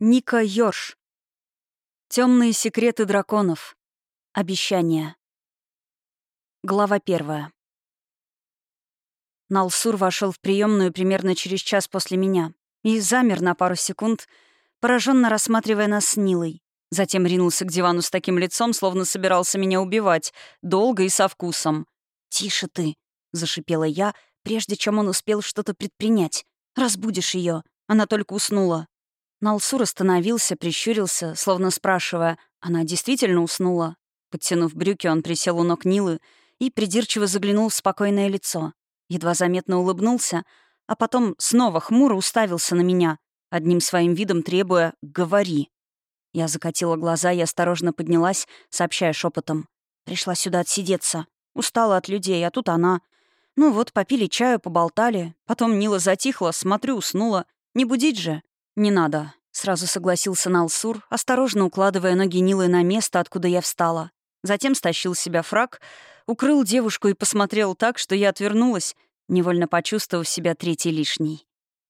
Ника Йорш. Темные секреты драконов. Обещания. Глава первая. Налсур вошел в приемную примерно через час после меня и замер на пару секунд, пораженно рассматривая нас с Нилой. Затем ринулся к дивану с таким лицом, словно собирался меня убивать, долго и со вкусом. «Тише ты!» — зашипела я, прежде чем он успел что-то предпринять. «Разбудишь ее. Она только уснула». Налсур остановился, прищурился, словно спрашивая, она действительно уснула. Подтянув брюки, он присел у ног Нилы и придирчиво заглянул в спокойное лицо. Едва заметно улыбнулся, а потом снова хмуро уставился на меня, одним своим видом требуя «говори». Я закатила глаза и осторожно поднялась, сообщая шепотом. Пришла сюда отсидеться. Устала от людей, а тут она. Ну вот, попили чаю, поболтали. Потом Нила затихла, смотрю, уснула. Не будить же. «Не надо», — сразу согласился Налсур, осторожно укладывая ноги Нилы на место, откуда я встала. Затем стащил с себя фраг, укрыл девушку и посмотрел так, что я отвернулась, невольно почувствовав себя третьей лишней.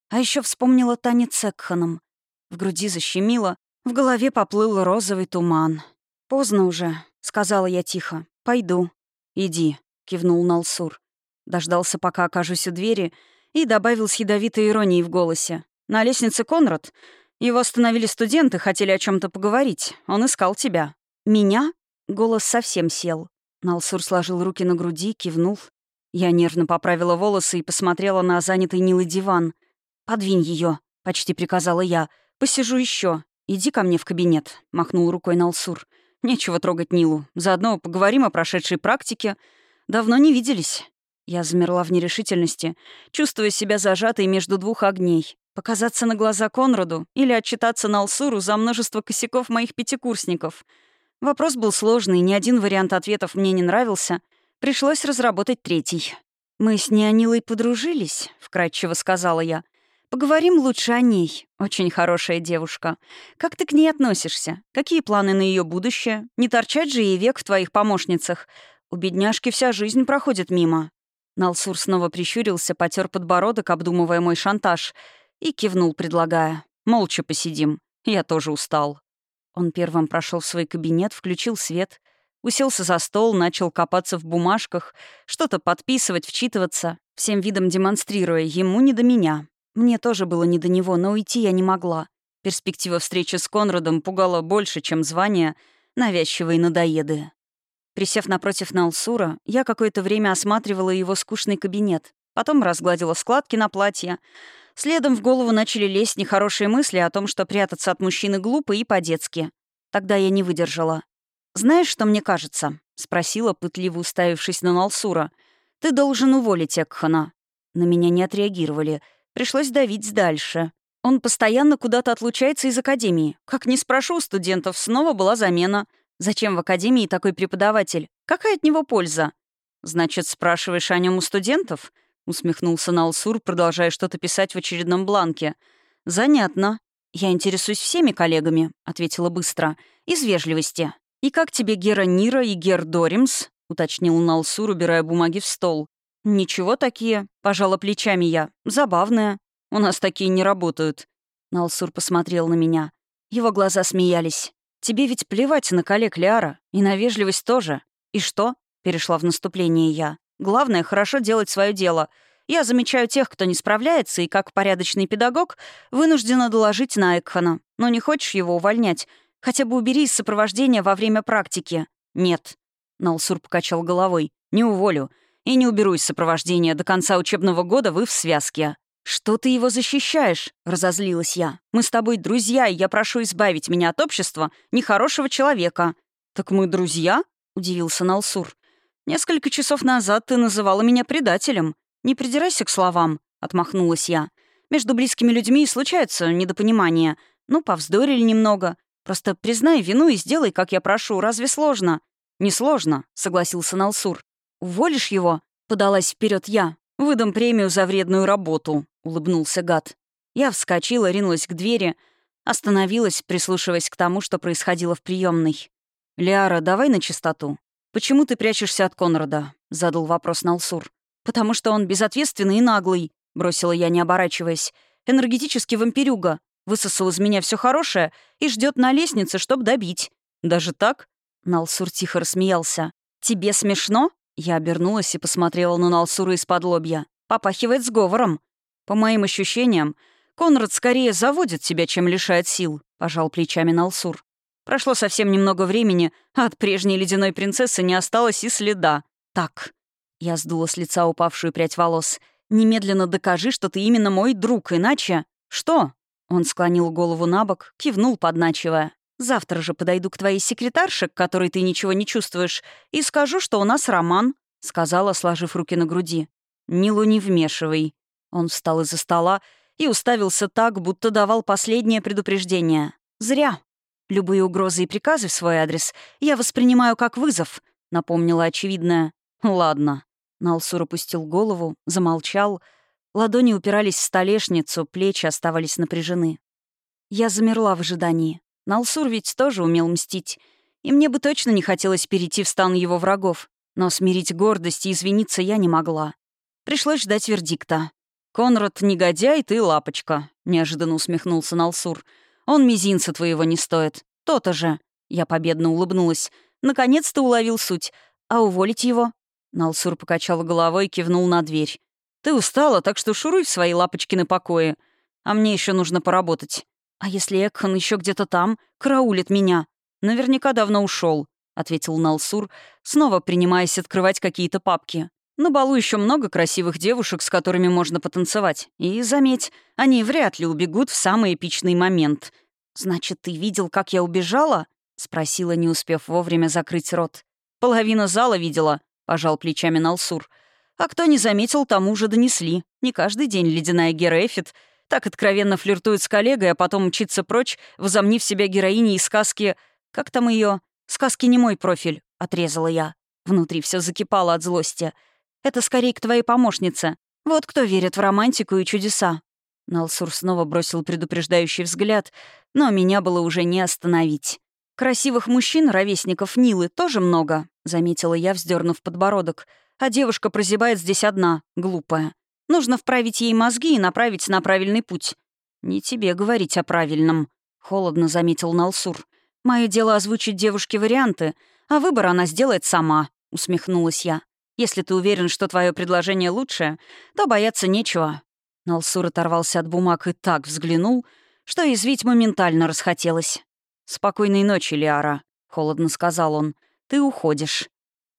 А еще вспомнила танец с Экханом. В груди защемило, в голове поплыл розовый туман. «Поздно уже», — сказала я тихо. «Пойду». «Иди», — кивнул Налсур. Дождался, пока окажусь у двери, и добавил с ядовитой иронией в голосе. На лестнице Конрад. Его остановили студенты, хотели о чем то поговорить. Он искал тебя. Меня? Голос совсем сел. Налсур сложил руки на груди, кивнул. Я нервно поправила волосы и посмотрела на занятый Нилой диван. «Подвинь ее, почти приказала я. «Посижу еще. Иди ко мне в кабинет», — махнул рукой Налсур. «Нечего трогать Нилу. Заодно поговорим о прошедшей практике. Давно не виделись». Я замерла в нерешительности, чувствуя себя зажатой между двух огней. Показаться на глаза Конраду или отчитаться на Алсуру за множество косяков моих пятикурсников. Вопрос был сложный, ни один вариант ответов мне не нравился. Пришлось разработать третий. «Мы с Неонилой подружились», — вкратчиво сказала я. «Поговорим лучше о ней. Очень хорошая девушка. Как ты к ней относишься? Какие планы на ее будущее? Не торчать же ей век в твоих помощницах. У бедняжки вся жизнь проходит мимо». Налсур снова прищурился, потер подбородок, обдумывая мой шантаж — и кивнул, предлагая. «Молча посидим. Я тоже устал». Он первым прошел в свой кабинет, включил свет, уселся за стол, начал копаться в бумажках, что-то подписывать, вчитываться, всем видом демонстрируя ему не до меня. Мне тоже было не до него, но уйти я не могла. Перспектива встречи с Конрадом пугала больше, чем звание навязчивой надоеды. Присев напротив Налсура, я какое-то время осматривала его скучный кабинет, потом разгладила складки на платье, Следом в голову начали лезть нехорошие мысли о том, что прятаться от мужчины глупо и по-детски. Тогда я не выдержала. «Знаешь, что мне кажется?» — спросила, пытливо уставившись на Налсура. «Ты должен уволить Экхана». На меня не отреагировали. Пришлось давить дальше. Он постоянно куда-то отлучается из академии. Как ни спрошу у студентов, снова была замена. Зачем в академии такой преподаватель? Какая от него польза? Значит, спрашиваешь о нем у студентов? Усмехнулся Налсур, продолжая что-то писать в очередном бланке. «Занятно. Я интересуюсь всеми коллегами», — ответила быстро. «Из вежливости. И как тебе Гера Нира и Гер Доримс?» — уточнил Налсур, убирая бумаги в стол. «Ничего такие», — пожала плечами я. «Забавные. У нас такие не работают». Налсур посмотрел на меня. Его глаза смеялись. «Тебе ведь плевать на коллег Лиара. И на вежливость тоже. И что?» — перешла в наступление я. Главное — хорошо делать свое дело. Я замечаю тех, кто не справляется, и как порядочный педагог вынуждена доложить на Экхана. Но не хочешь его увольнять? Хотя бы убери из сопровождения во время практики. Нет. Налсур покачал головой. Не уволю. И не уберу из сопровождения. До конца учебного года вы в связке. «Что ты его защищаешь?» — разозлилась я. «Мы с тобой друзья, и я прошу избавить меня от общества нехорошего человека». «Так мы друзья?» — удивился Налсур. «Несколько часов назад ты называла меня предателем. Не придирайся к словам», — отмахнулась я. «Между близкими людьми случаются недопонимания. Ну, повздорили немного. Просто признай вину и сделай, как я прошу. Разве сложно?» «Несложно», — согласился Налсур. «Уволишь его?» — подалась вперед я. «Выдам премию за вредную работу», — улыбнулся гад. Я вскочила, ринулась к двери, остановилась, прислушиваясь к тому, что происходило в приемной. «Лиара, давай на чистоту. «Почему ты прячешься от Конрада?» — задал вопрос Налсур. «Потому что он безответственный и наглый», — бросила я, не оборачиваясь. «Энергетический вампирюга. Высосал из меня все хорошее и ждет на лестнице, чтобы добить. Даже так? Налсур тихо рассмеялся. «Тебе смешно?» Я обернулась и посмотрела на Налсура из-под лобья. Попахивает сговором. По моим ощущениям, Конрад скорее заводит себя, чем лишает сил, пожал плечами Налсур. Прошло совсем немного времени, а от прежней ледяной принцессы не осталось и следа. Так. Я сдула с лица упавшую прядь волос. «Немедленно докажи, что ты именно мой друг, иначе...» «Что?» Он склонил голову на бок, кивнул, подначивая. «Завтра же подойду к твоей секретарше, к которой ты ничего не чувствуешь, и скажу, что у нас роман», — сказала, сложив руки на груди. «Нилу не вмешивай». Он встал из-за стола и уставился так, будто давал последнее предупреждение. «Зря. Любые угрозы и приказы в свой адрес я воспринимаю как вызов», — напомнила очевидное. «Ладно». Налсур опустил голову, замолчал. Ладони упирались в столешницу, плечи оставались напряжены. Я замерла в ожидании. Налсур ведь тоже умел мстить. И мне бы точно не хотелось перейти в стан его врагов. Но смирить гордость и извиниться я не могла. Пришлось ждать вердикта. «Конрад, негодяй, ты лапочка», — неожиданно усмехнулся Налсур. «Он мизинца твоего не стоит. То-то же». Я победно улыбнулась. «Наконец-то уловил суть. А уволить его?» Налсур покачал головой и кивнул на дверь. «Ты устала, так что шуруй в свои лапочки на покое. А мне еще нужно поработать. А если Экхан еще где-то там, караулит меня? Наверняка давно ушел, ответил Налсур, снова принимаясь открывать какие-то папки. На балу еще много красивых девушек, с которыми можно потанцевать. И, заметь, они вряд ли убегут в самый эпичный момент. «Значит, ты видел, как я убежала?» — спросила, не успев вовремя закрыть рот. «Половина зала видела», — пожал плечами Налсур. «А кто не заметил, тому же донесли. Не каждый день ледяная Гера Эфит так откровенно флиртует с коллегой, а потом мчится прочь, возомнив себя героиней из сказки... Как там ее? «Сказки не мой профиль», — отрезала я. Внутри все закипало от злости — это скорее к твоей помощнице. Вот кто верит в романтику и чудеса». Налсур снова бросил предупреждающий взгляд, но меня было уже не остановить. «Красивых мужчин, ровесников Нилы, тоже много», — заметила я, вздернув подбородок. «А девушка прозябает здесь одна, глупая. Нужно вправить ей мозги и направить на правильный путь». «Не тебе говорить о правильном», — холодно заметил Налсур. «Мое дело озвучить девушке варианты, а выбор она сделает сама», — усмехнулась я. Если ты уверен, что твое предложение лучшее, то бояться нечего». Налсур оторвался от бумаг и так взглянул, что извить моментально расхотелось. «Спокойной ночи, Лиара», — холодно сказал он. «Ты уходишь».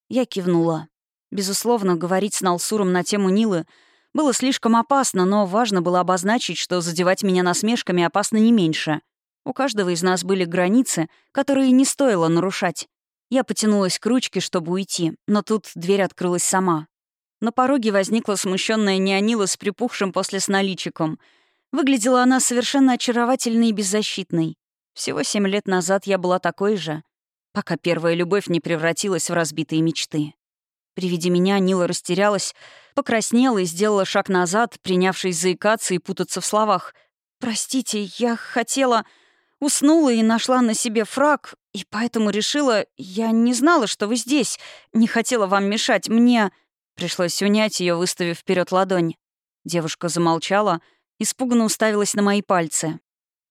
Я кивнула. Безусловно, говорить с Налсуром на тему Нилы было слишком опасно, но важно было обозначить, что задевать меня насмешками опасно не меньше. У каждого из нас были границы, которые не стоило нарушать. Я потянулась к ручке, чтобы уйти, но тут дверь открылась сама. На пороге возникла смущенная Неонила с припухшим после сна личиком. Выглядела она совершенно очаровательной и беззащитной. Всего семь лет назад я была такой же, пока первая любовь не превратилась в разбитые мечты. При виде меня Нила растерялась, покраснела и сделала шаг назад, принявшись заикаться и путаться в словах. «Простите, я хотела...» Уснула и нашла на себе фраг, и поэтому решила... Я не знала, что вы здесь. Не хотела вам мешать. Мне... Пришлось унять ее, выставив вперед ладонь. Девушка замолчала, испуганно уставилась на мои пальцы.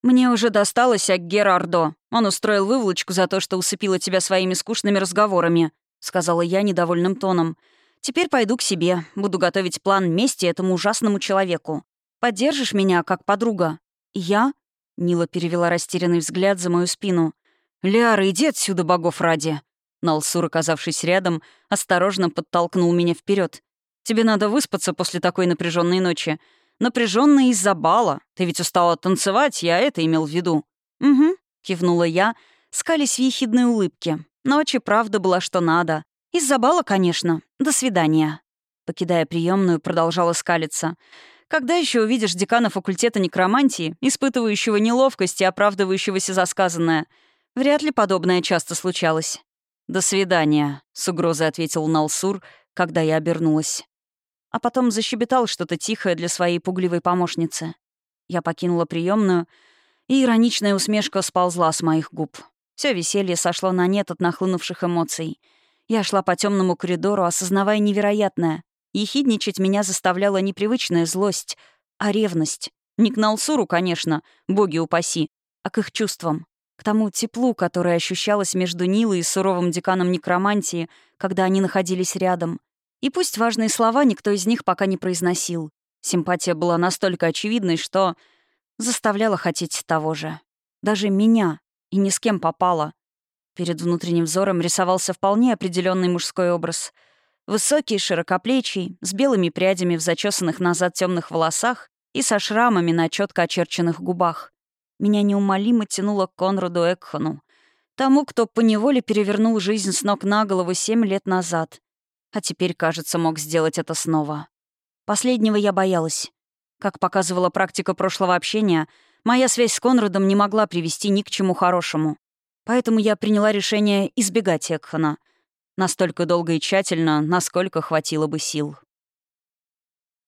«Мне уже досталось от Герардо. Он устроил выволочку за то, что усыпила тебя своими скучными разговорами», — сказала я недовольным тоном. «Теперь пойду к себе, буду готовить план мести этому ужасному человеку. Поддержишь меня как подруга?» «Я?» Нила перевела растерянный взгляд за мою спину. «Лиара, иди отсюда, богов ради!» Налсур, оказавшись рядом, осторожно подтолкнул меня вперед. «Тебе надо выспаться после такой напряженной ночи. Напряженная из-за бала. Ты ведь устала танцевать, я это имел в виду». «Угу», — кивнула я, скались в ехидной улыбке. Ночь правда была что надо. Из-за бала, конечно. До свидания. Покидая приемную, продолжала скалиться. Когда еще увидишь декана факультета некромантии, испытывающего неловкость и оправдывающегося за сказанное? Вряд ли подобное часто случалось. «До свидания», — с угрозой ответил Налсур, когда я обернулась. А потом защебетал что-то тихое для своей пугливой помощницы. Я покинула приемную, и ироничная усмешка сползла с моих губ. Все веселье сошло на нет от нахлынувших эмоций. Я шла по темному коридору, осознавая невероятное. Ехидничать меня заставляла непривычная злость, а ревность. Не к Налсуру, конечно, боги упаси, а к их чувствам. К тому теплу, которое ощущалось между Нилой и суровым деканом некромантии, когда они находились рядом. И пусть важные слова никто из них пока не произносил. Симпатия была настолько очевидной, что заставляла хотеть того же. Даже меня. И ни с кем попала. Перед внутренним взором рисовался вполне определенный мужской образ. Высокий, широкоплечий, с белыми прядями в зачесанных назад темных волосах и со шрамами на четко очерченных губах. Меня неумолимо тянуло к Конраду Экхану, тому, кто поневоле перевернул жизнь с ног на голову семь лет назад. А теперь, кажется, мог сделать это снова. Последнего я боялась. Как показывала практика прошлого общения, моя связь с Конрадом не могла привести ни к чему хорошему. Поэтому я приняла решение избегать Экхана. Настолько долго и тщательно, насколько хватило бы сил.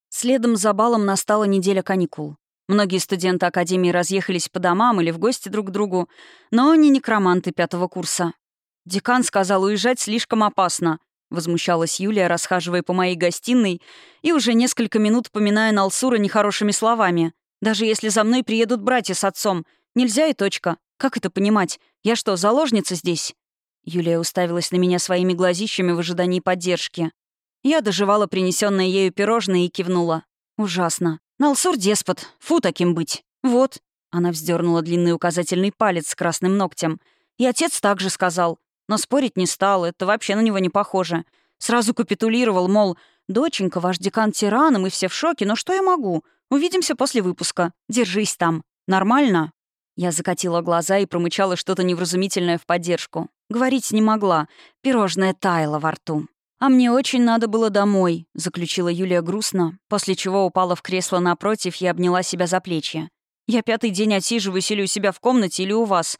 Следом за балом настала неделя каникул. Многие студенты Академии разъехались по домам или в гости друг к другу, но не некроманты пятого курса. Декан сказал, уезжать слишком опасно. Возмущалась Юлия, расхаживая по моей гостиной и уже несколько минут поминая Налсура нехорошими словами. «Даже если за мной приедут братья с отцом, нельзя и точка. Как это понимать? Я что, заложница здесь?» Юлия уставилась на меня своими глазищами в ожидании поддержки. Я доживала принесенное ею пирожное и кивнула. «Ужасно. Налсур деспот. Фу таким быть. Вот». Она вздернула длинный указательный палец с красным ногтем. И отец также сказал. Но спорить не стал, это вообще на него не похоже. Сразу капитулировал, мол, «Доченька, ваш декан тираном, и все в шоке, но что я могу? Увидимся после выпуска. Держись там. Нормально?» Я закатила глаза и промычала что-то невразумительное в поддержку. Говорить не могла. Пирожное таяло во рту. «А мне очень надо было домой», — заключила Юлия грустно, после чего упала в кресло напротив и обняла себя за плечи. «Я пятый день отсиживаюсь или у себя в комнате, или у вас.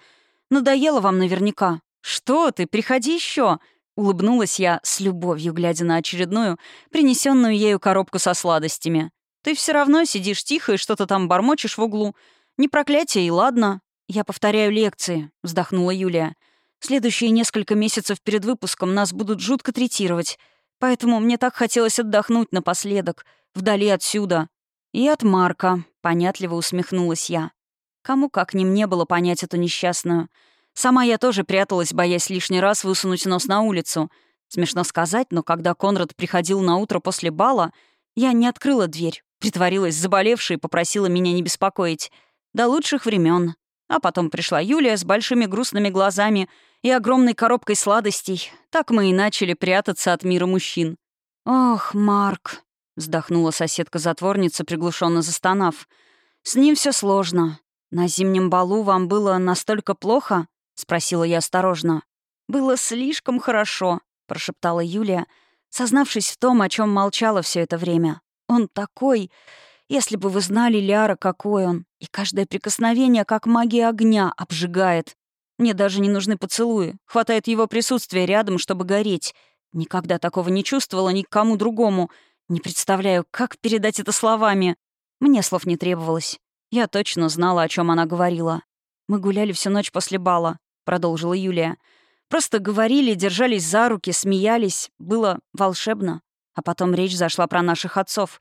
Надоело вам наверняка. «Что ты, приходи еще!» — улыбнулась я с любовью, глядя на очередную, принесенную ею коробку со сладостями. «Ты все равно сидишь тихо и что-то там бормочешь в углу. Не проклятие, и ладно. Я повторяю лекции», — вздохнула Юлия. «Следующие несколько месяцев перед выпуском нас будут жутко третировать, поэтому мне так хотелось отдохнуть напоследок, вдали отсюда. И от Марка», — понятливо усмехнулась я. Кому как не мне было понять эту несчастную — Сама я тоже пряталась, боясь лишний раз высунуть нос на улицу. Смешно сказать, но когда Конрад приходил на утро после бала, я не открыла дверь, притворилась заболевшей и попросила меня не беспокоить. До лучших времен. А потом пришла Юлия с большими грустными глазами и огромной коробкой сладостей. Так мы и начали прятаться от мира мужчин. «Ох, Марк», — вздохнула соседка-затворница, приглушенно застонав. «С ним все сложно. На зимнем балу вам было настолько плохо?» — спросила я осторожно. «Было слишком хорошо», — прошептала Юлия, сознавшись в том, о чем молчала все это время. «Он такой... Если бы вы знали, Ляра, какой он. И каждое прикосновение, как магия огня, обжигает. Мне даже не нужны поцелуи. Хватает его присутствия рядом, чтобы гореть. Никогда такого не чувствовала ни к кому другому. Не представляю, как передать это словами. Мне слов не требовалось. Я точно знала, о чем она говорила. Мы гуляли всю ночь после бала. — продолжила Юлия. «Просто говорили, держались за руки, смеялись. Было волшебно. А потом речь зашла про наших отцов.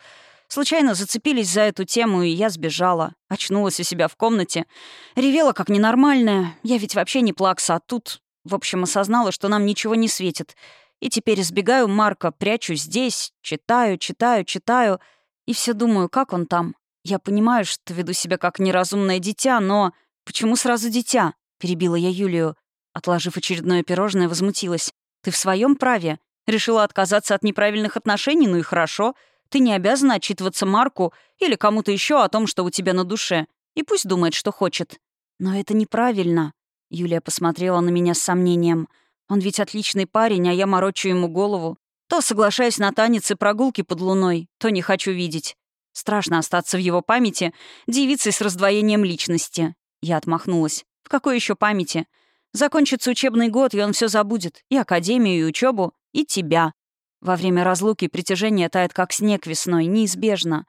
Случайно зацепились за эту тему, и я сбежала. Очнулась у себя в комнате. Ревела как ненормальная. Я ведь вообще не плакса, а тут... В общем, осознала, что нам ничего не светит. И теперь избегаю Марка, прячусь здесь, читаю, читаю, читаю. И все думаю, как он там. Я понимаю, что веду себя как неразумное дитя, но... Почему сразу дитя? Перебила я Юлию. Отложив очередное пирожное, возмутилась. «Ты в своем праве. Решила отказаться от неправильных отношений? Ну и хорошо. Ты не обязана отчитываться Марку или кому-то еще о том, что у тебя на душе. И пусть думает, что хочет. Но это неправильно». Юлия посмотрела на меня с сомнением. «Он ведь отличный парень, а я морочу ему голову. То соглашаюсь на танец и прогулки под луной, то не хочу видеть. Страшно остаться в его памяти девицей с раздвоением личности». Я отмахнулась какой еще памяти? Закончится учебный год, и он все забудет. И академию, и учебу, и тебя. Во время разлуки притяжение тает, как снег весной, неизбежно.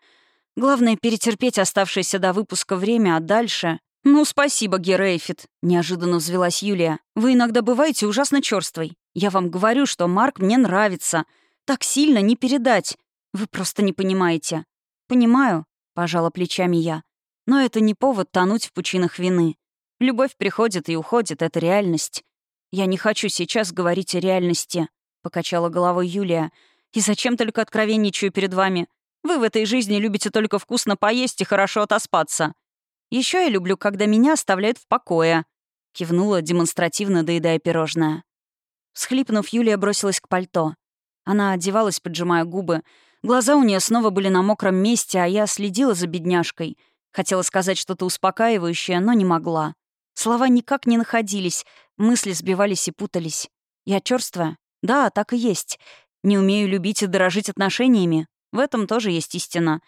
Главное — перетерпеть оставшееся до выпуска время, а дальше... «Ну, спасибо, Герейфит», — неожиданно взвелась Юлия. «Вы иногда бываете ужасно черствой. Я вам говорю, что Марк мне нравится. Так сильно не передать. Вы просто не понимаете». «Понимаю», — пожала плечами я. Но это не повод тонуть в пучинах вины. Любовь приходит и уходит, это реальность. Я не хочу сейчас говорить о реальности, — покачала головой Юлия. «И зачем только откровенничаю перед вами? Вы в этой жизни любите только вкусно поесть и хорошо отоспаться. Еще я люблю, когда меня оставляют в покое», — кивнула, демонстративно доедая пирожное. Всхлипнув, Юлия бросилась к пальто. Она одевалась, поджимая губы. Глаза у нее снова были на мокром месте, а я следила за бедняжкой. Хотела сказать что-то успокаивающее, но не могла. Слова никак не находились, мысли сбивались и путались. Я чёрствая? Да, так и есть. Не умею любить и дорожить отношениями. В этом тоже есть истина.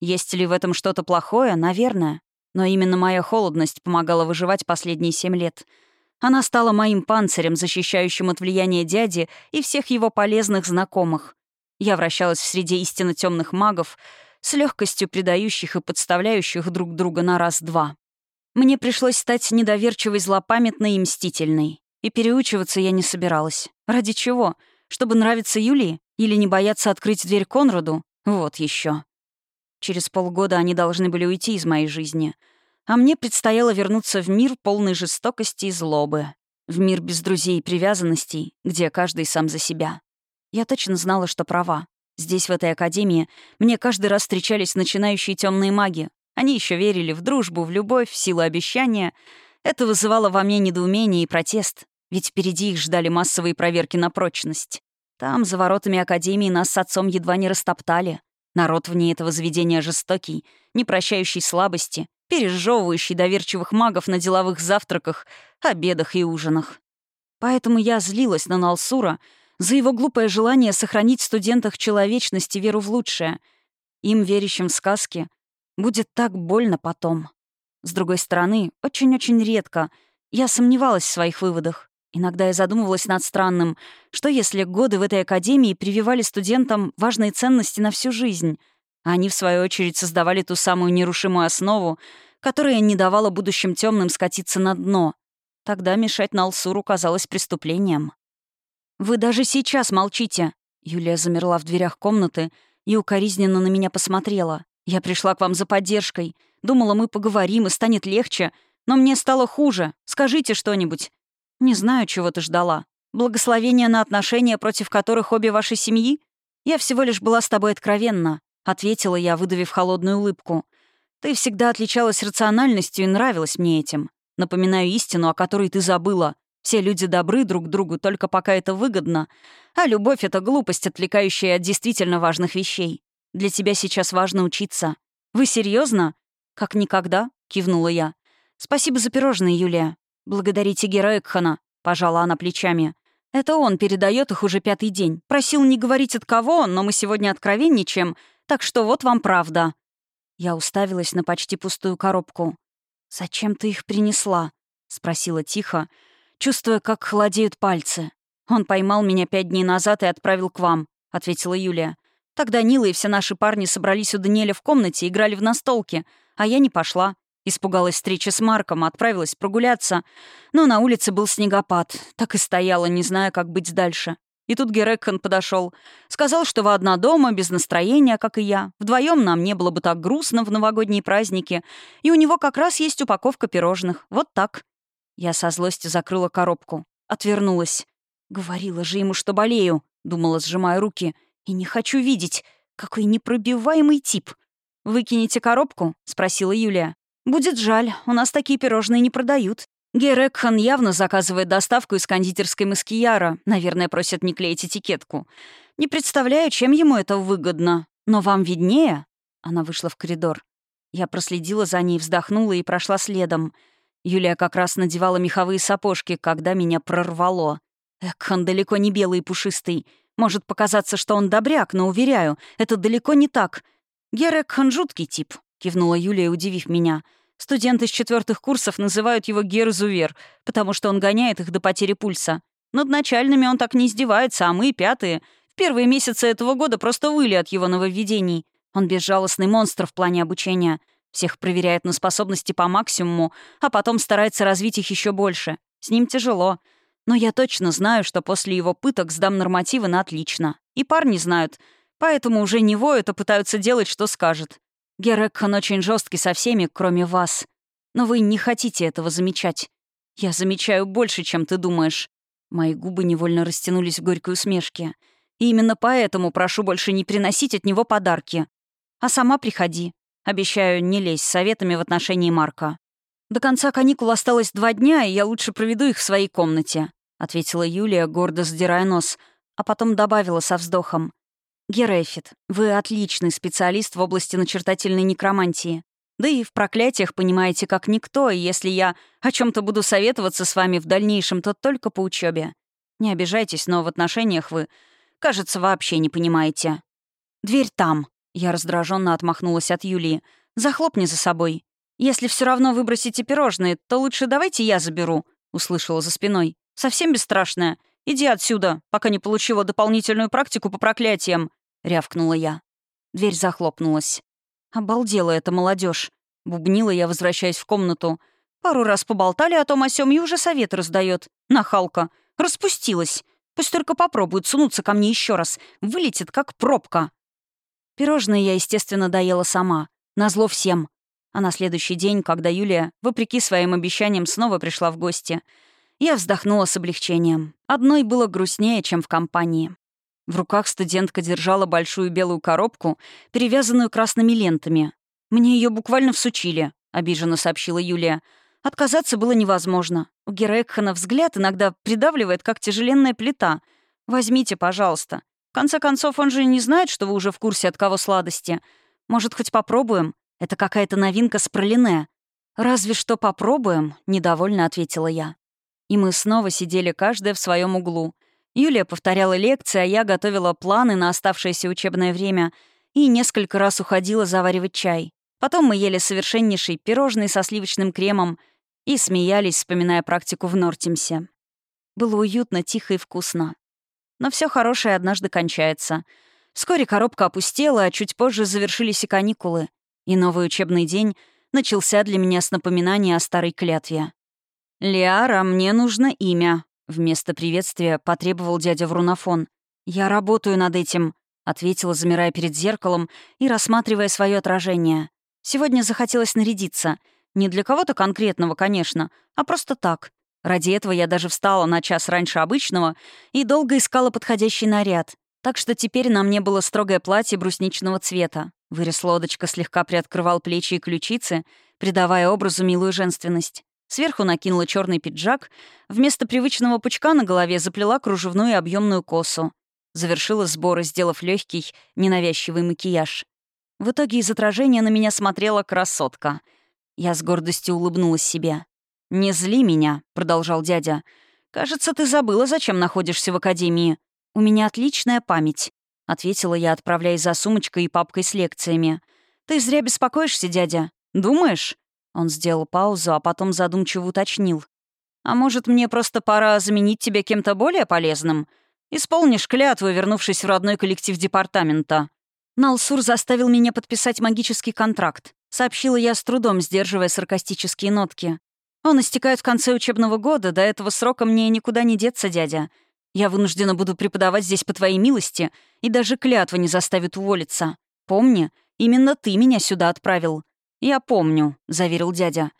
Есть ли в этом что-то плохое? Наверное. Но именно моя холодность помогала выживать последние семь лет. Она стала моим панцирем, защищающим от влияния дяди и всех его полезных знакомых. Я вращалась в среде истинно темных магов, с легкостью предающих и подставляющих друг друга на раз-два. Мне пришлось стать недоверчивой, злопамятной и мстительной. И переучиваться я не собиралась. Ради чего? Чтобы нравиться Юлии? Или не бояться открыть дверь Конраду? Вот еще. Через полгода они должны были уйти из моей жизни. А мне предстояло вернуться в мир полной жестокости и злобы. В мир без друзей и привязанностей, где каждый сам за себя. Я точно знала, что права. Здесь, в этой академии, мне каждый раз встречались начинающие темные маги. Они еще верили в дружбу, в любовь, в силу обещания. Это вызывало во мне недоумение и протест. Ведь впереди их ждали массовые проверки на прочность. Там, за воротами Академии, нас с отцом едва не растоптали. Народ вне этого заведения жестокий, не прощающий слабости, пережевывающий доверчивых магов на деловых завтраках, обедах и ужинах. Поэтому я злилась на Налсура за его глупое желание сохранить в студентах человечность и веру в лучшее. Им, верящим в сказки, будет так больно потом. С другой стороны, очень-очень редко я сомневалась в своих выводах. Иногда я задумывалась над странным, что если годы в этой академии прививали студентам важные ценности на всю жизнь, а они, в свою очередь, создавали ту самую нерушимую основу, которая не давала будущим темным скатиться на дно. Тогда мешать Налсуру казалось преступлением. «Вы даже сейчас молчите!» Юлия замерла в дверях комнаты и укоризненно на меня посмотрела. «Я пришла к вам за поддержкой. Думала, мы поговорим, и станет легче. Но мне стало хуже. Скажите что-нибудь. «Не знаю, чего ты ждала. Благословения на отношения, против которых обе ваши семьи? Я всего лишь была с тобой откровенна», — ответила я, выдавив холодную улыбку. «Ты всегда отличалась рациональностью и нравилась мне этим. Напоминаю истину, о которой ты забыла. Все люди добры друг другу только пока это выгодно, а любовь — это глупость, отвлекающая от действительно важных вещей. Для тебя сейчас важно учиться. Вы серьезно? «Как никогда», — кивнула я. «Спасибо за пирожные, Юлия. «Благодарите героя Экхана», — пожала она плечами. «Это он передает их уже пятый день. Просил не говорить от кого, но мы сегодня откровенничаем, так что вот вам правда». Я уставилась на почти пустую коробку. «Зачем ты их принесла?» — спросила тихо, чувствуя, как холодеют пальцы. «Он поймал меня пять дней назад и отправил к вам», — ответила Юлия. «Тогда Нила и все наши парни собрались у Даниэля в комнате, играли в настолки, а я не пошла. Испугалась встречи с Марком, отправилась прогуляться. Но на улице был снегопад. Так и стояла, не зная, как быть дальше. И тут Герекхан подошел, Сказал, что вы одна дома, без настроения, как и я. Вдвоем нам не было бы так грустно в новогодние праздники. И у него как раз есть упаковка пирожных. Вот так. Я со злостью закрыла коробку. Отвернулась. «Говорила же ему, что болею», — думала, сжимая руки. «И не хочу видеть. Какой непробиваемый тип». «Выкинете коробку?» — спросила Юлия. «Будет жаль, у нас такие пирожные не продают. Герекхан явно заказывает доставку из кондитерской Маскияра. Наверное, просят не клеить этикетку. Не представляю, чем ему это выгодно. Но вам виднее?» Она вышла в коридор. Я проследила за ней, вздохнула и прошла следом. Юлия как раз надевала меховые сапожки, когда меня прорвало. Экхан далеко не белый и пушистый. Может показаться, что он добряк, но, уверяю, это далеко не так. Герекхан жуткий тип кивнула Юлия, удивив меня. Студенты из четвертых курсов называют его Герзувер, потому что он гоняет их до потери пульса. Над начальными он так не издевается, а мы, пятые, в первые месяцы этого года просто выли от его нововведений. Он безжалостный монстр в плане обучения. Всех проверяет на способности по максимуму, а потом старается развить их еще больше. С ним тяжело. Но я точно знаю, что после его пыток сдам нормативы на отлично. И парни знают. Поэтому уже не воют, а пытаются делать, что скажет. Герекхан очень жесткий со всеми, кроме вас. Но вы не хотите этого замечать. Я замечаю больше, чем ты думаешь». Мои губы невольно растянулись в горькой усмешке. «И именно поэтому прошу больше не приносить от него подарки. А сама приходи. Обещаю не лезть советами в отношении Марка. До конца каникул осталось два дня, и я лучше проведу их в своей комнате», — ответила Юлия, гордо сдирая нос, а потом добавила со вздохом. «Герефит, вы отличный специалист в области начертательной некромантии. Да и в проклятиях понимаете как никто, и если я о чем то буду советоваться с вами в дальнейшем, то только по учебе. Не обижайтесь, но в отношениях вы, кажется, вообще не понимаете. Дверь там. Я раздраженно отмахнулась от Юлии. Захлопни за собой. Если все равно выбросите пирожные, то лучше давайте я заберу, услышала за спиной. Совсем бесстрашная. Иди отсюда, пока не получила дополнительную практику по проклятиям, рявкнула я. Дверь захлопнулась. Обалдела эта молодежь. Бубнила я, возвращаясь в комнату. Пару раз поболтали о том о сём и уже совет раздает. Нахалка. Распустилась. Пусть только попробует сунуться ко мне еще раз. Вылетит, как пробка. Пирожные я, естественно, доела сама. Назло всем. А на следующий день, когда Юлия, вопреки своим обещаниям, снова пришла в гости, я вздохнула с облегчением. Одной было грустнее, чем в компании. В руках студентка держала большую белую коробку, перевязанную красными лентами. «Мне ее буквально всучили», — обиженно сообщила Юлия. «Отказаться было невозможно. У Гера взгляд иногда придавливает, как тяжеленная плита. Возьмите, пожалуйста. В конце концов, он же не знает, что вы уже в курсе, от кого сладости. Может, хоть попробуем? Это какая-то новинка с пролине». «Разве что попробуем», — недовольно ответила я. И мы снова сидели каждая в своем углу — Юлия повторяла лекции, а я готовила планы на оставшееся учебное время и несколько раз уходила заваривать чай. Потом мы ели совершеннейший пирожный со сливочным кремом и смеялись, вспоминая практику в Нортимсе. Было уютно, тихо и вкусно. Но все хорошее однажды кончается. Вскоре коробка опустела, а чуть позже завершились и каникулы. И новый учебный день начался для меня с напоминания о старой клятве. «Лиара, мне нужно имя», Вместо приветствия потребовал дядя Врунофон. «Я работаю над этим», — ответила, замирая перед зеркалом и рассматривая свое отражение. «Сегодня захотелось нарядиться. Не для кого-то конкретного, конечно, а просто так. Ради этого я даже встала на час раньше обычного и долго искала подходящий наряд. Так что теперь на мне было строгое платье брусничного цвета. Вырез лодочка слегка приоткрывал плечи и ключицы, придавая образу милую женственность. Сверху накинула черный пиджак, вместо привычного пучка на голове заплела кружевную объемную косу. Завершила сборы, сделав легкий, ненавязчивый макияж. В итоге из отражения на меня смотрела красотка. Я с гордостью улыбнулась себе. «Не зли меня», — продолжал дядя. «Кажется, ты забыла, зачем находишься в академии. У меня отличная память», — ответила я, отправляясь за сумочкой и папкой с лекциями. «Ты зря беспокоишься, дядя. Думаешь?» Он сделал паузу, а потом задумчиво уточнил. «А может, мне просто пора заменить тебя кем-то более полезным? Исполнишь клятву, вернувшись в родной коллектив департамента». Налсур заставил меня подписать магический контракт. Сообщила я с трудом, сдерживая саркастические нотки. «Он истекает в конце учебного года, до этого срока мне никуда не деться, дядя. Я вынуждена буду преподавать здесь по твоей милости, и даже клятва не заставит уволиться. Помни, именно ты меня сюда отправил. «Я помню», — заверил дядя.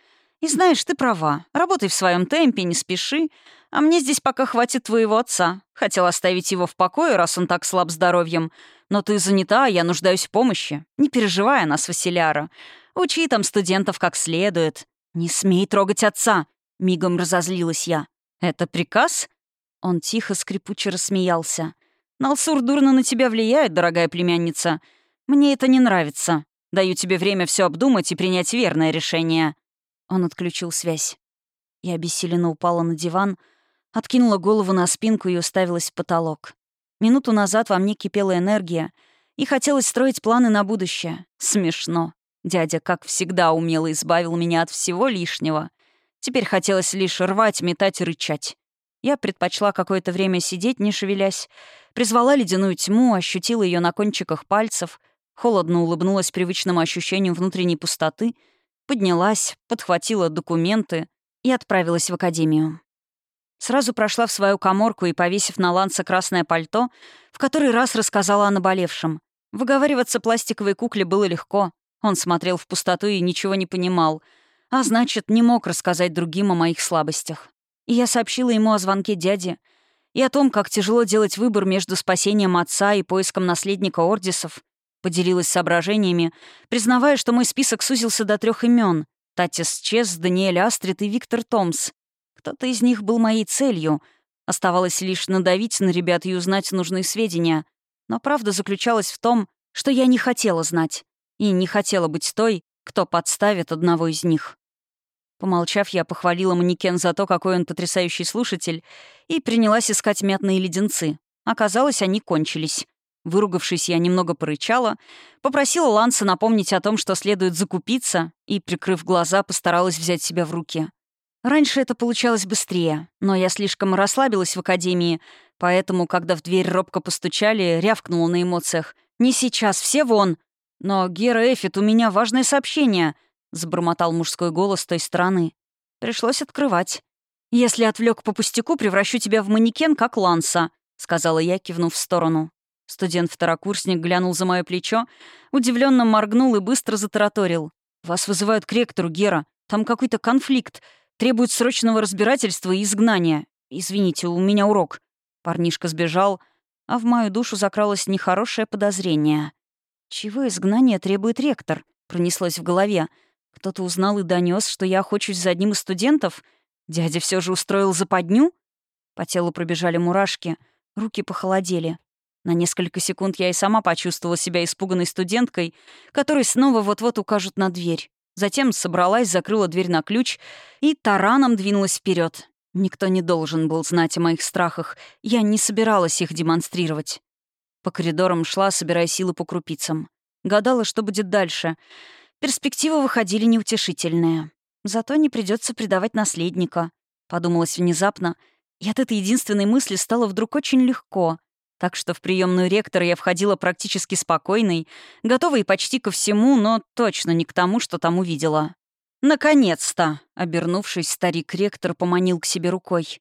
«И знаешь, ты права. Работай в своем темпе, не спеши. А мне здесь пока хватит твоего отца. Хотел оставить его в покое, раз он так слаб здоровьем. Но ты занята, а я нуждаюсь в помощи. Не переживай нас, Василяра. Учи там студентов как следует. Не смей трогать отца!» Мигом разозлилась я. «Это приказ?» Он тихо, скрипуче рассмеялся. «Налсур дурно на тебя влияет, дорогая племянница. Мне это не нравится. Даю тебе время все обдумать и принять верное решение». Он отключил связь. Я обессиленно упала на диван, откинула голову на спинку и уставилась в потолок. Минуту назад во мне кипела энергия, и хотелось строить планы на будущее. Смешно. Дядя, как всегда, умело избавил меня от всего лишнего. Теперь хотелось лишь рвать, метать и рычать. Я предпочла какое-то время сидеть, не шевелясь, призвала ледяную тьму, ощутила ее на кончиках пальцев, холодно улыбнулась привычному ощущению внутренней пустоты, поднялась, подхватила документы и отправилась в академию. Сразу прошла в свою коморку и, повесив на ланце красное пальто, в который раз рассказала о наболевшем. Выговариваться пластиковой кукле было легко. Он смотрел в пустоту и ничего не понимал, а значит, не мог рассказать другим о моих слабостях. И я сообщила ему о звонке дяди и о том, как тяжело делать выбор между спасением отца и поиском наследника Ордисов. Поделилась соображениями, признавая, что мой список сузился до трех имен: Татис Чес, Даниэль Астрид и Виктор Томс. Кто-то из них был моей целью. Оставалось лишь надавить на ребят и узнать нужные сведения. Но правда заключалась в том, что я не хотела знать. И не хотела быть той, кто подставит одного из них. Помолчав, я похвалила манекен за то, какой он потрясающий слушатель, и принялась искать мятные леденцы. Оказалось, они кончились. Выругавшись, я немного порычала, попросила Ланса напомнить о том, что следует закупиться, и, прикрыв глаза, постаралась взять себя в руки. Раньше это получалось быстрее, но я слишком расслабилась в академии, поэтому, когда в дверь робко постучали, рявкнула на эмоциях. «Не сейчас, все вон!» «Но, Гера Эфит, у меня важное сообщение!» — забормотал мужской голос той стороны. Пришлось открывать. «Если отвлек по пустяку, превращу тебя в манекен, как Ланса», — сказала я, кивнув в сторону. Студент-второкурсник глянул за мое плечо, удивленно моргнул и быстро затараторил. «Вас вызывают к ректору, Гера. Там какой-то конфликт. Требует срочного разбирательства и изгнания. Извините, у меня урок». Парнишка сбежал, а в мою душу закралось нехорошее подозрение. «Чего изгнание требует ректор?» — пронеслось в голове. «Кто-то узнал и донес, что я охочусь за одним из студентов? Дядя все же устроил западню?» По телу пробежали мурашки, руки похолодели. На несколько секунд я и сама почувствовала себя испуганной студенткой, которой снова вот-вот укажут на дверь. Затем собралась, закрыла дверь на ключ и тараном двинулась вперед. Никто не должен был знать о моих страхах. Я не собиралась их демонстрировать. По коридорам шла, собирая силы по крупицам. Гадала, что будет дальше. Перспективы выходили неутешительные. Зато не придется предавать наследника. Подумалось внезапно, и от этой единственной мысли стало вдруг очень легко. Так что в приемную ректора я входила практически спокойной, готовой почти ко всему, но точно не к тому, что там увидела. «Наконец-то!» — обернувшись, старик-ректор поманил к себе рукой.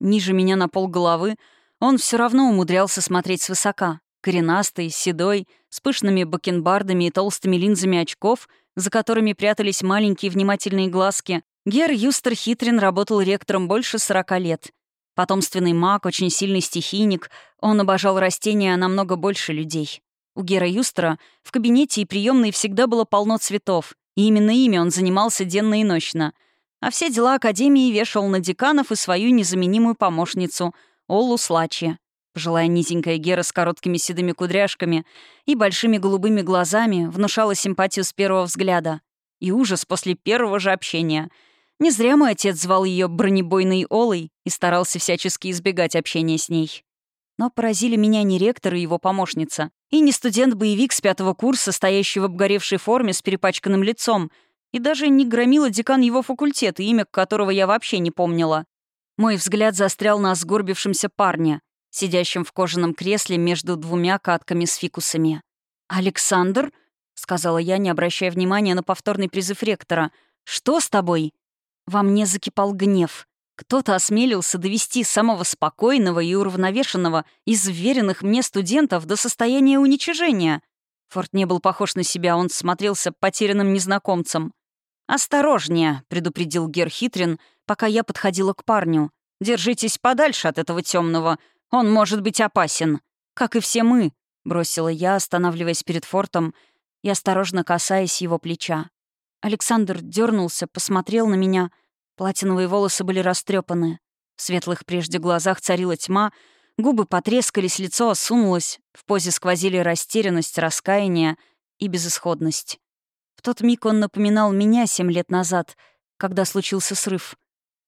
Ниже меня на пол головы он все равно умудрялся смотреть свысока. Коренастый, седой, с пышными бакенбардами и толстыми линзами очков, за которыми прятались маленькие внимательные глазки, Гер Юстер Хитрин работал ректором больше сорока лет. Потомственный маг, очень сильный стихийник, он обожал растения намного больше людей. У Гера Юстера в кабинете и приемной всегда было полно цветов, и именно ими он занимался денно и ночно. А все дела Академии вешал на деканов и свою незаменимую помощницу, Олу Слачи. Пожилая низенькая Гера с короткими седыми кудряшками и большими голубыми глазами внушала симпатию с первого взгляда и ужас после первого же общения — не зря мой отец звал ее бронебойной Олой и старался всячески избегать общения с ней. Но поразили меня не ректор и его помощница, и не студент-боевик с пятого курса, стоящий в обгоревшей форме с перепачканным лицом, и даже не громила декан его факультета, имя которого я вообще не помнила. Мой взгляд застрял на сгорбившемся парне, сидящем в кожаном кресле между двумя катками с фикусами. «Александр?» — сказала я, не обращая внимания на повторный призыв ректора. «Что с тобой?» Во мне закипал гнев. Кто-то осмелился довести самого спокойного и уравновешенного из веренных мне студентов до состояния уничижения. Форд не был похож на себя, он смотрелся потерянным незнакомцем. «Осторожнее», — предупредил Гер Хитрин, пока я подходила к парню. «Держитесь подальше от этого темного. Он может быть опасен. Как и все мы», — бросила я, останавливаясь перед фортом и осторожно касаясь его плеча. Александр дернулся, посмотрел на меня, Платиновые волосы были растрепаны. В светлых прежде глазах царила тьма, губы потрескались, лицо осунулось, в позе сквозили растерянность, раскаяние и безысходность. В тот миг он напоминал меня семь лет назад, когда случился срыв.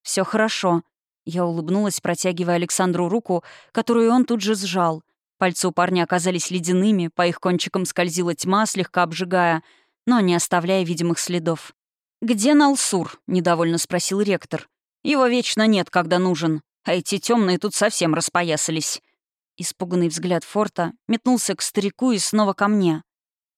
Все хорошо». Я улыбнулась, протягивая Александру руку, которую он тут же сжал. Пальцы у парня оказались ледяными, по их кончикам скользила тьма, слегка обжигая, но не оставляя видимых следов. «Где Налсур?» — недовольно спросил ректор. «Его вечно нет, когда нужен. А эти темные тут совсем распоясались». Испуганный взгляд Форта метнулся к старику и снова ко мне.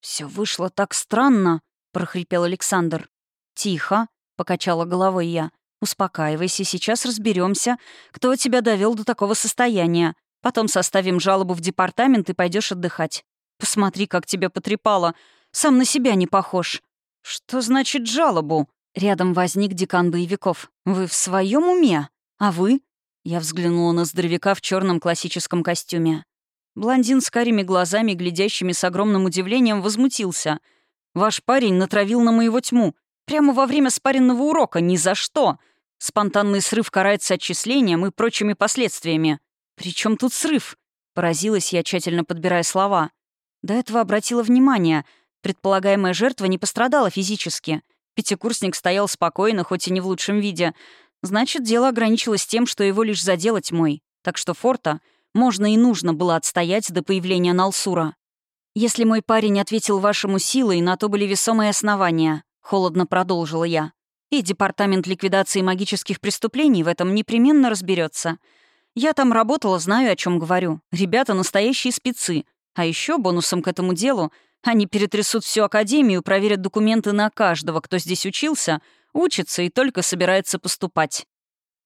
Все вышло так странно», — прохрипел Александр. «Тихо», — покачала головой я. «Успокаивайся, сейчас разберемся, кто тебя довел до такого состояния. Потом составим жалобу в департамент и пойдешь отдыхать. Посмотри, как тебя потрепало. Сам на себя не похож». «Что значит жалобу?» Рядом возник декан боевиков. «Вы в своем уме? А вы?» Я взглянула на здоровяка в черном классическом костюме. Блондин с карими глазами, глядящими с огромным удивлением, возмутился. «Ваш парень натравил на моего тьму. Прямо во время спаренного урока. Ни за что. Спонтанный срыв карается отчислением и прочими последствиями. Причем тут срыв?» Поразилась я, тщательно подбирая слова. До этого обратила внимание. Предполагаемая жертва не пострадала физически. Пятикурсник стоял спокойно, хоть и не в лучшем виде. Значит, дело ограничилось тем, что его лишь заделать мой. Так что форта можно и нужно было отстоять до появления Налсура. «Если мой парень ответил вашему силой, на то были весомые основания», — холодно продолжила я. «И Департамент ликвидации магических преступлений в этом непременно разберется. Я там работала, знаю, о чем говорю. Ребята настоящие спецы. А еще бонусом к этому делу они перетрясут всю академию, проверят документы на каждого, кто здесь учился, учится и только собирается поступать.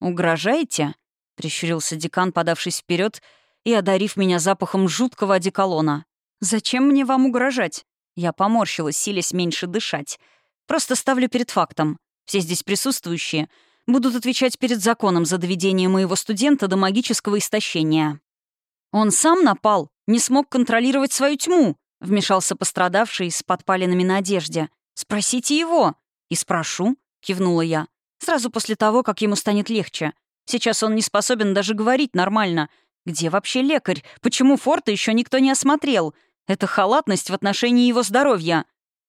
«Угрожаете?» — прищурился декан, подавшись вперед и одарив меня запахом жуткого одеколона. «Зачем мне вам угрожать?» Я поморщилась, силясь меньше дышать. «Просто ставлю перед фактом. Все здесь присутствующие будут отвечать перед законом за доведение моего студента до магического истощения». Он сам напал, не смог контролировать свою тьму, вмешался пострадавший с подпалинами на одежде. Спросите его. И спрошу, кивнула я. Сразу после того, как ему станет легче. Сейчас он не способен даже говорить нормально. Где вообще лекарь? Почему форта еще никто не осмотрел? Это халатность в отношении его здоровья.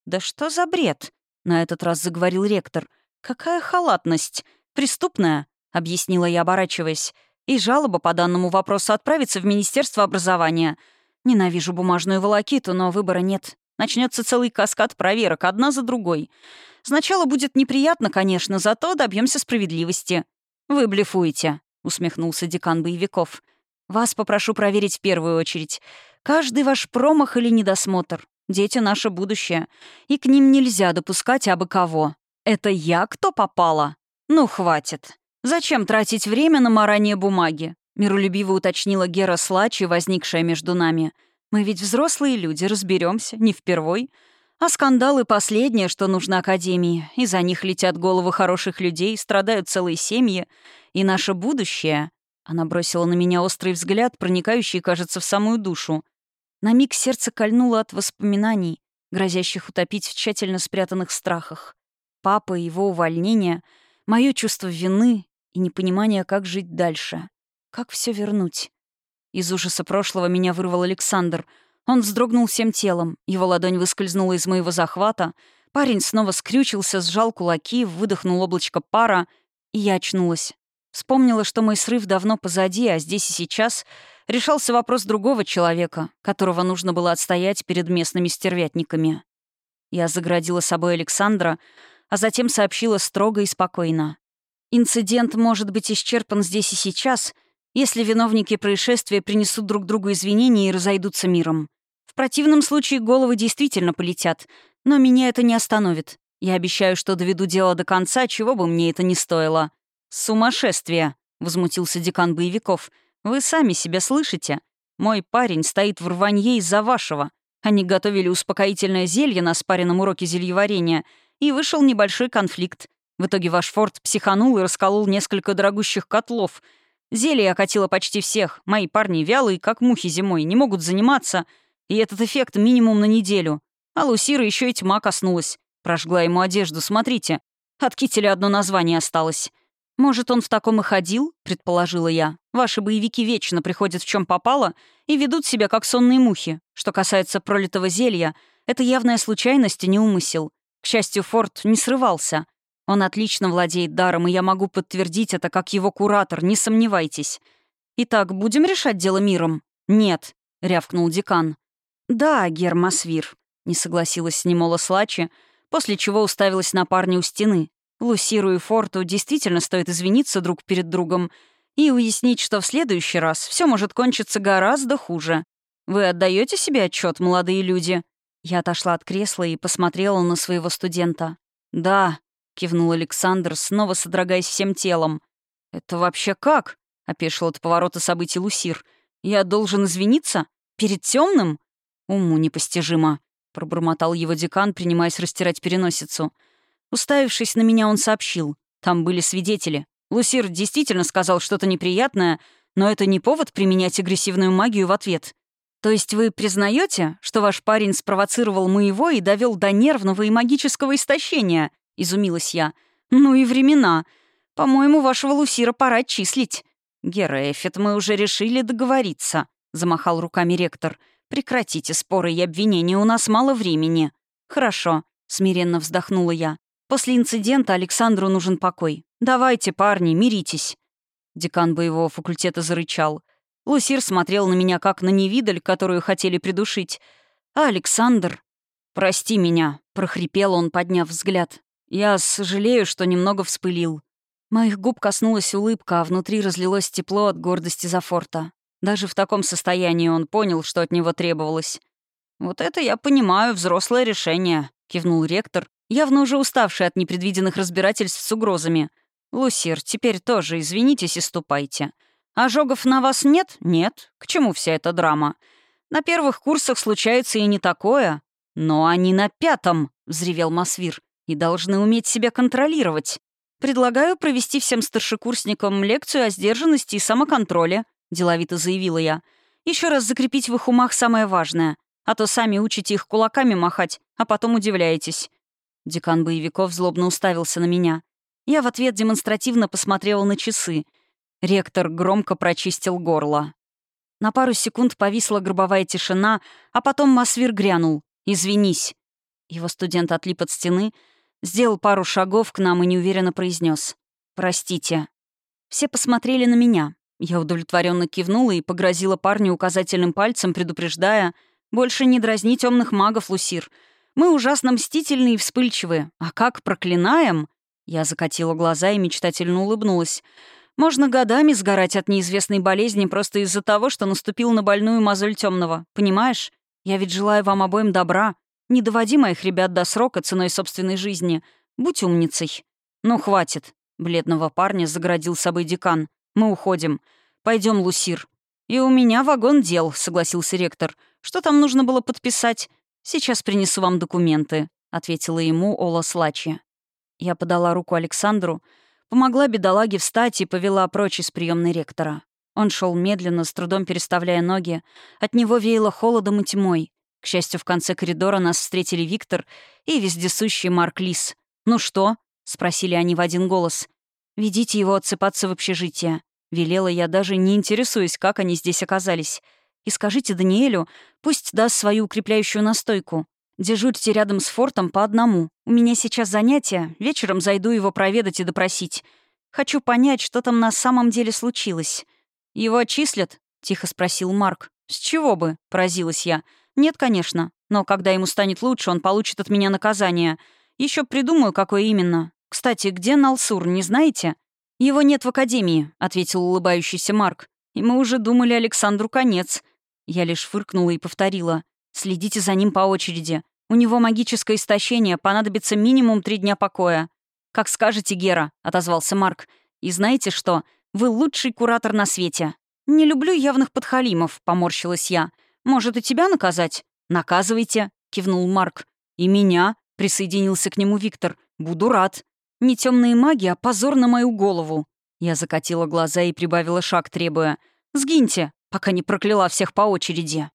Да что за бред? На этот раз заговорил ректор. Какая халатность? Преступная, объяснила я, оборачиваясь и жалоба по данному вопросу отправится в Министерство образования. Ненавижу бумажную волокиту, но выбора нет. Начнется целый каскад проверок, одна за другой. Сначала будет неприятно, конечно, зато добьемся справедливости. «Вы блефуете», — усмехнулся декан боевиков. «Вас попрошу проверить в первую очередь. Каждый ваш промах или недосмотр. Дети — наше будущее. И к ним нельзя допускать абы кого. Это я кто попала? Ну, хватит. «Зачем тратить время на марание бумаги?» — миролюбиво уточнила Гера Слачи, возникшая между нами. «Мы ведь взрослые люди, разберемся, не впервой. А скандалы — последнее, что нужно Академии. Из-за них летят головы хороших людей, страдают целые семьи. И наше будущее...» Она бросила на меня острый взгляд, проникающий, кажется, в самую душу. На миг сердце кольнуло от воспоминаний, грозящих утопить в тщательно спрятанных страхах. Папа его увольнение, мое чувство вины и непонимание, как жить дальше. Как все вернуть? Из ужаса прошлого меня вырвал Александр. Он вздрогнул всем телом, его ладонь выскользнула из моего захвата, парень снова скрючился, сжал кулаки, выдохнул облачко пара, и я очнулась. Вспомнила, что мой срыв давно позади, а здесь и сейчас решался вопрос другого человека, которого нужно было отстоять перед местными стервятниками. Я заградила собой Александра, а затем сообщила строго и спокойно. Инцидент может быть исчерпан здесь и сейчас, если виновники происшествия принесут друг другу извинения и разойдутся миром. В противном случае головы действительно полетят, но меня это не остановит. Я обещаю, что доведу дело до конца, чего бы мне это ни стоило. «Сумасшествие!» — возмутился декан боевиков. «Вы сами себя слышите? Мой парень стоит в рванье из-за вашего. Они готовили успокоительное зелье на спаренном уроке зельеварения, и вышел небольшой конфликт. В итоге ваш форт психанул и расколол несколько дорогущих котлов. Зелье окатило почти всех. Мои парни вялые, как мухи зимой, не могут заниматься. И этот эффект минимум на неделю. А Лусира еще и тьма коснулась. Прожгла ему одежду, смотрите. От кителя одно название осталось. «Может, он в таком и ходил?» — предположила я. «Ваши боевики вечно приходят в чем попало и ведут себя как сонные мухи. Что касается пролитого зелья, это явная случайность и не умысел. К счастью, Форд не срывался. Он отлично владеет даром, и я могу подтвердить это как его куратор, не сомневайтесь. Итак, будем решать дело миром? Нет, рявкнул декан. Да, Гермосвир, не согласилась с ним Ола Слачи, после чего уставилась на парня у стены. Лусиру и Форту действительно стоит извиниться друг перед другом и уяснить, что в следующий раз все может кончиться гораздо хуже. Вы отдаете себе отчет, молодые люди? Я отошла от кресла и посмотрела на своего студента. «Да», кивнул Александр, снова содрогаясь всем телом. «Это вообще как?» — опешил от поворота событий Лусир. «Я должен извиниться? Перед темным? Уму непостижимо. — пробормотал его декан, принимаясь растирать переносицу. Уставившись на меня, он сообщил. Там были свидетели. Лусир действительно сказал что-то неприятное, но это не повод применять агрессивную магию в ответ. То есть вы признаете, что ваш парень спровоцировал моего и довел до нервного и магического истощения? Изумилась я. Ну и времена. По-моему, вашего Лусира пора отчислить. Гера Эффет, мы уже решили договориться, замахал руками ректор. Прекратите споры и обвинения, у нас мало времени. Хорошо, смиренно вздохнула я. После инцидента Александру нужен покой. Давайте, парни, миритесь. Декан боевого факультета зарычал. Лусир смотрел на меня как на невидаль, которую хотели придушить. А Александр... «Прости меня», — прохрипел он, подняв взгляд. «Я сожалею, что немного вспылил». Моих губ коснулась улыбка, а внутри разлилось тепло от гордости за форта. Даже в таком состоянии он понял, что от него требовалось. «Вот это я понимаю, взрослое решение», — кивнул ректор, явно уже уставший от непредвиденных разбирательств с угрозами. «Лусир, теперь тоже извинитесь и ступайте. Ожогов на вас нет? Нет. К чему вся эта драма? На первых курсах случается и не такое. Но они на пятом, — взревел Масвир, — и должны уметь себя контролировать. Предлагаю провести всем старшекурсникам лекцию о сдержанности и самоконтроле, — деловито заявила я. Еще раз закрепить в их умах самое важное, а то сами учите их кулаками махать, а потом удивляетесь. Декан боевиков злобно уставился на меня. Я в ответ демонстративно посмотрела на часы — Ректор громко прочистил горло. На пару секунд повисла гробовая тишина, а потом Масвир грянул. «Извинись». Его студент отлип от стены, сделал пару шагов к нам и неуверенно произнес: «Простите». Все посмотрели на меня. Я удовлетворенно кивнула и погрозила парню указательным пальцем, предупреждая «Больше не дразни темных магов, Лусир. Мы ужасно мстительны и вспыльчивы. А как проклинаем?» Я закатила глаза и мечтательно улыбнулась. Можно годами сгорать от неизвестной болезни просто из-за того, что наступил на больную мозоль темного. Понимаешь? Я ведь желаю вам обоим добра. Не доводи моих ребят до срока ценой собственной жизни. Будь умницей. Ну, хватит. Бледного парня заградил собой декан. Мы уходим. Пойдем, Лусир. И у меня вагон дел, согласился ректор. Что там нужно было подписать? Сейчас принесу вам документы, ответила ему Ола Слачи. Я подала руку Александру, Помогла бедолаге встать и повела прочь из приемной ректора. Он шел медленно, с трудом переставляя ноги. От него веяло холодом и тьмой. К счастью, в конце коридора нас встретили Виктор и вездесущий Марк Лис. «Ну что?» — спросили они в один голос. «Ведите его отсыпаться в общежитие». Велела я, даже не интересуясь, как они здесь оказались. «И скажите Даниэлю, пусть даст свою укрепляющую настойку. Дежурьте рядом с фортом по одному. У меня сейчас занятия, вечером зайду его проведать и допросить. Хочу понять, что там на самом деле случилось. Его отчислят?» — тихо спросил Марк. «С чего бы?» — поразилась я. «Нет, конечно. Но когда ему станет лучше, он получит от меня наказание. Еще придумаю, какое именно. Кстати, где Налсур, не знаете?» «Его нет в академии», — ответил улыбающийся Марк. «И мы уже думали Александру конец». Я лишь фыркнула и повторила. «Следите за ним по очереди. У него магическое истощение, понадобится минимум три дня покоя. «Как скажете, Гера», — отозвался Марк. «И знаете что? Вы лучший куратор на свете». «Не люблю явных подхалимов», — поморщилась я. «Может, и тебя наказать?» «Наказывайте», — кивнул Марк. «И меня», — присоединился к нему Виктор. «Буду рад. Не темные маги, а позор на мою голову». Я закатила глаза и прибавила шаг, требуя. «Сгиньте, пока не прокляла всех по очереди».